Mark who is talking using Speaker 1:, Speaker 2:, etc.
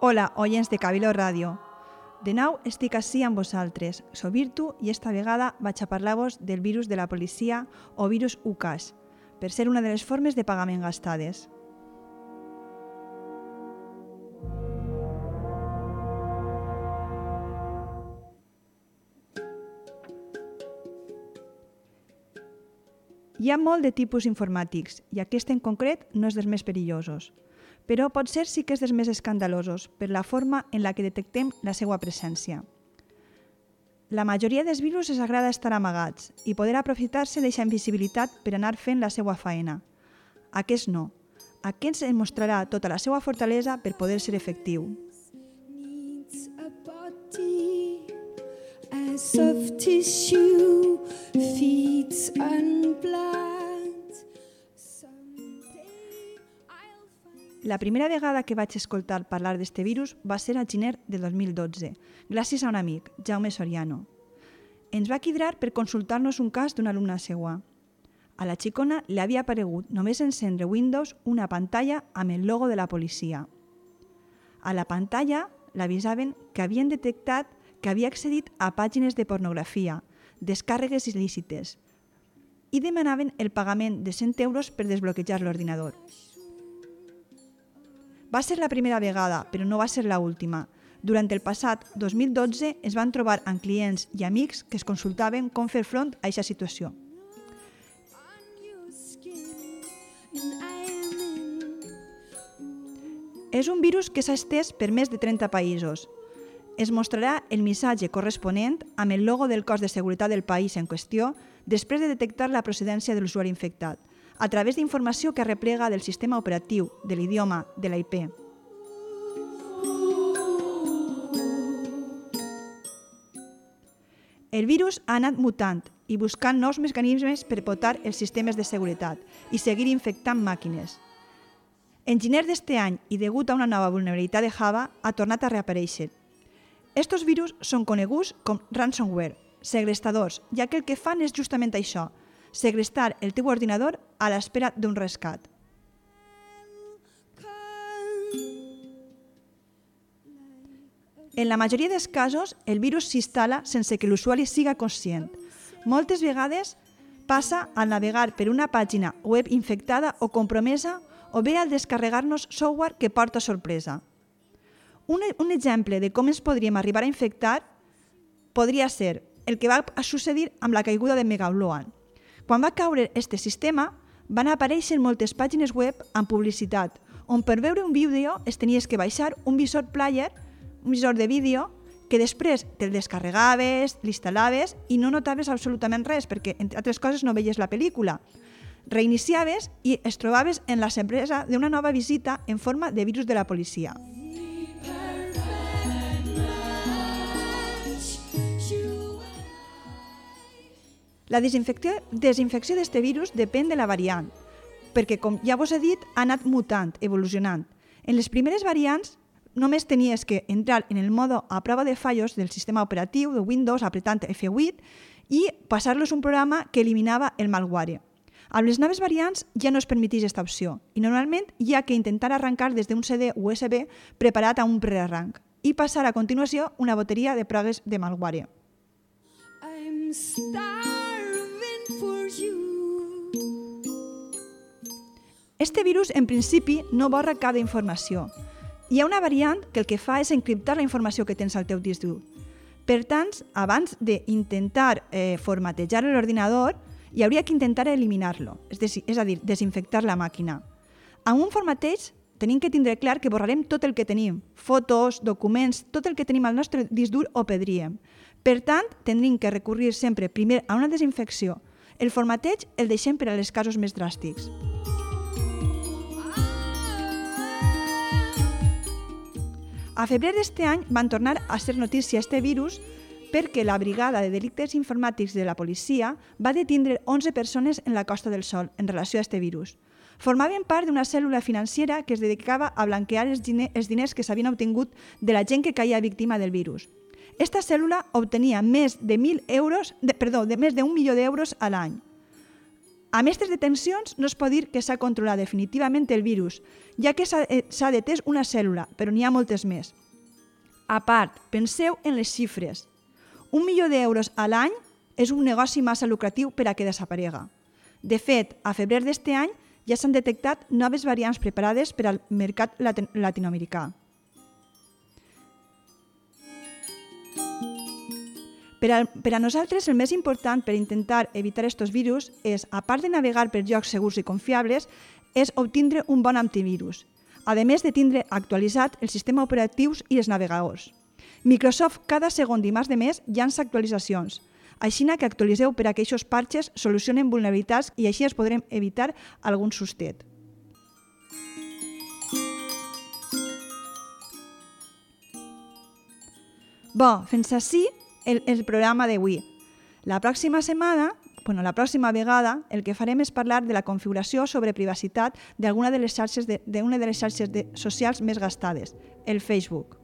Speaker 1: Hola, oients de Cabilo Ràdio. De nou estic així amb vosaltres. Soc Virtu i esta vegada vaig a parlar-vos del virus de la policia o virus UCAS, per ser una de les formes de pagament gastades. Hi ha molt de tipus informàtics i aquest en concret no és dels més perillosos, però pot ser sí que és dels més escandalosos per la forma en la que detectem la seva presència. La majoria dels virus es agrada estar amagats i poder aprofitar-se d'aquesta invisibilitat per anar fent la seva faena. Aquest no. Aquest ens mostrarà tota la seva fortalesa per poder ser efectiu.
Speaker 2: soft tissue feeds on
Speaker 1: La primera vegada que vaig escoltar parlar d'este virus va ser a gener de 2012, gràcies a un amic, Jaume Soriano. Ens va quidrar per consultar-nos un cas d'una alumna seua. A la xicona li havia aparegut només encendre Windows una pantalla amb el logo de la policia. A la pantalla l'avisaven que havien detectat que havia accedit a pàgines de pornografia, descàrregues il·lícites, i demanaven el pagament de 100 euros per desbloquejar l'ordinador. Va ser la primera vegada, però no va ser la última. Durant el passat 2012 es van trobar amb clients i amics que es consultaven com fer front a aquesta situació. És un virus que s'ha estès per més de 30 països. Es mostrarà el missatge corresponent amb el logo del cos de seguretat del país en qüestió després de detectar la procedència de l'usuari infectat, a través d'informació que arreplega del sistema operatiu, de l'idioma, de la IP. El virus ha anat mutant i buscant nous mecanismes per potar els sistemes de seguretat i seguir infectant màquines. En gener d'este any i degut a una nova vulnerabilitat de Java, ha tornat a reaparèixer. Estos virus són coneguts com ransomware, segrestadors, ja que el que fan és justament això, segrestar el teu ordinador a l'espera d'un rescat. En la majoria dels casos, el virus s'instal·la sense que l'usuari siga conscient. Moltes vegades passa al navegar per una pàgina web infectada o compromesa o bé al descarregar-nos software que porta sorpresa. Un, un exemple de com ens podríem arribar a infectar podria ser el que va a succeir amb la caiguda de Megaupload. Quan va caure este sistema, van aparèixer moltes pàgines web amb publicitat, on per veure un vídeo es tenies que baixar un visor player, un visor de vídeo, que després te'l descarregaves, l'instal·laves i no notaves absolutament res, perquè, entre altres coses, no veies la pel·lícula. Reiniciaves i es trobaves en la sorpresa d'una nova visita en forma de virus de la policia. La desinfecció d'este virus depèn de la variant, perquè, com ja vos he dit, ha anat mutant, evolucionant. En les primeres variants només tenies que entrar en el modo a prova de fallos del sistema operatiu de Windows apretant F8 i passar-los un programa que eliminava el malware. Amb les noves variants ja no es permeteix aquesta opció i normalment hi ha que intentar arrencar des d'un CD USB preparat a un prearranc i passar a continuació una bateria de proves de malware.
Speaker 2: I'm starving
Speaker 1: Este virus, en principi, no borra cap informació. Hi ha una variant que el que fa és encriptar la informació que tens al teu disc dur. Per tant, abans d'intentar eh, formatejar l'ordinador, hi hauria que intentar eliminar-lo, és, és a dir, desinfectar la màquina. Amb un formateig tenim que tindre clar que borrarem tot el que tenim, fotos, documents, tot el que tenim al nostre disc dur o perdríem. Per tant, tindrim que recurrir sempre primer a una desinfecció. El formateig el deixem per a les casos més dràstics. A febrer d'este any van tornar a ser notícia este virus perquè la Brigada de Delictes Informàtics de la policia va detindre 11 persones en la Costa del Sol en relació a este virus. Formaven part d'una cèl·lula financera que es dedicava a blanquear els, dine els diners que s'havien obtingut de la gent que caia víctima del virus. Esta cèl·lula obtenia més de 1.000 euros, de, perdó, de més d'un milió d'euros a l'any. Amb aquestes detencions no es pot dir que s'ha controlat definitivament el virus, ja que s'ha eh, s'ha detès una cèl·lula, però n'hi ha moltes més. A part, penseu en les xifres. Un milió d'euros a l'any és un negoci massa lucratiu per a que desaparega. De fet, a febrer d'este any ja s'han detectat noves variants preparades per al mercat lati- latinoamericà. Per a, per a nosaltres, el més important per intentar evitar aquests virus és, a part de navegar per llocs segurs i confiables, és obtindre un bon antivirus, a més de tindre actualitzat el sistema operatius i els navegadors. Microsoft cada segon dimarts de mes llança actualitzacions, així que actualitzeu per a que aquests parxes solucionen vulnerabilitats i així es podrem evitar algun sustet. Bo, fins així el, el programa d'avui. La pròxima setmana, bueno, la pròxima vegada, el que farem és parlar de la configuració sobre privacitat d'alguna de les xarxes de, de les xarxes de, socials més gastades, el Facebook.